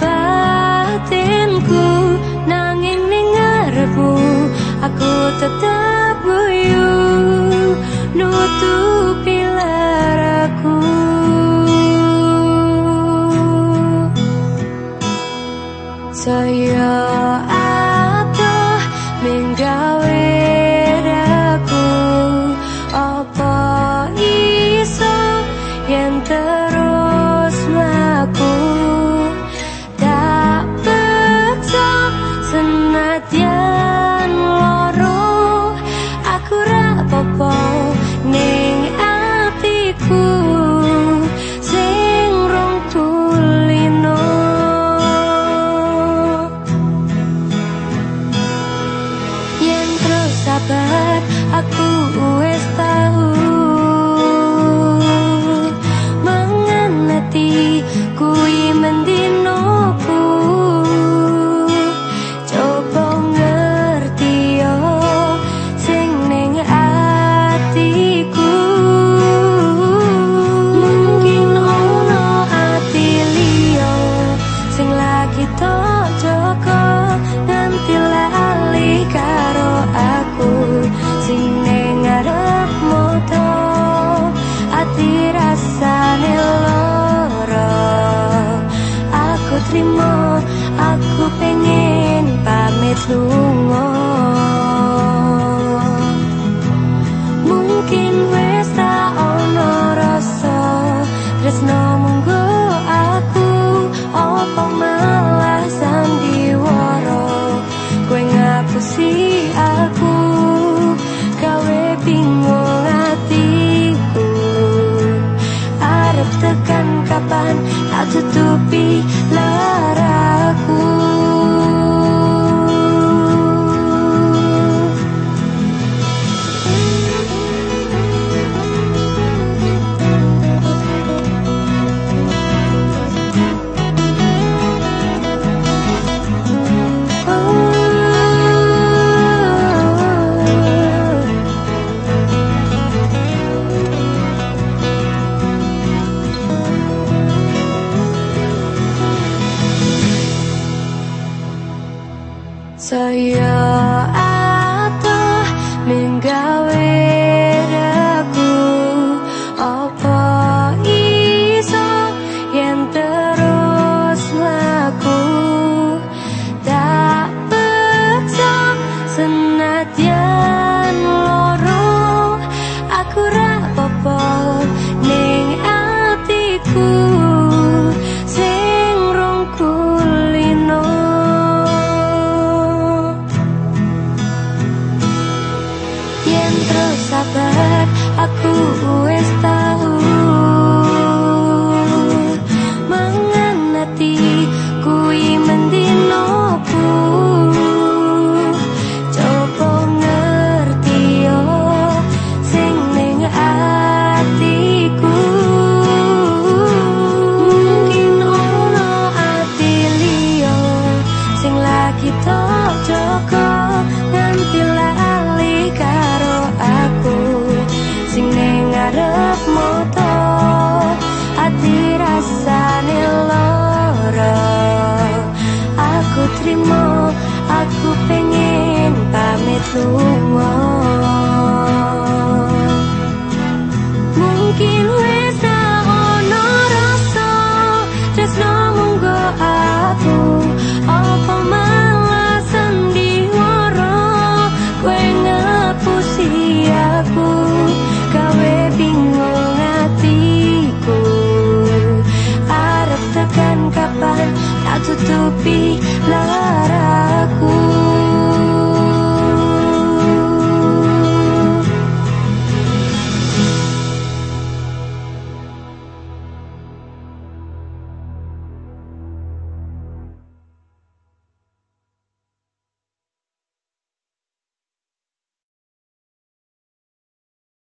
batinku nanging ning ngarepmu aku tetap guyu. Nutupi 天 aku pengen pamit lunga. Mungkin wis tak ono rasa tresno munggo aku apa malah sandiwara? Kowe ngapusi aku gawe bingung hatiku. Arep tekan kapan tak tutupi tok joko nganti lali karo aku. Sing ning ngarep moto ati rasane lara. Aku trimo aku pengen pamit lunga. Mungkin to be loved.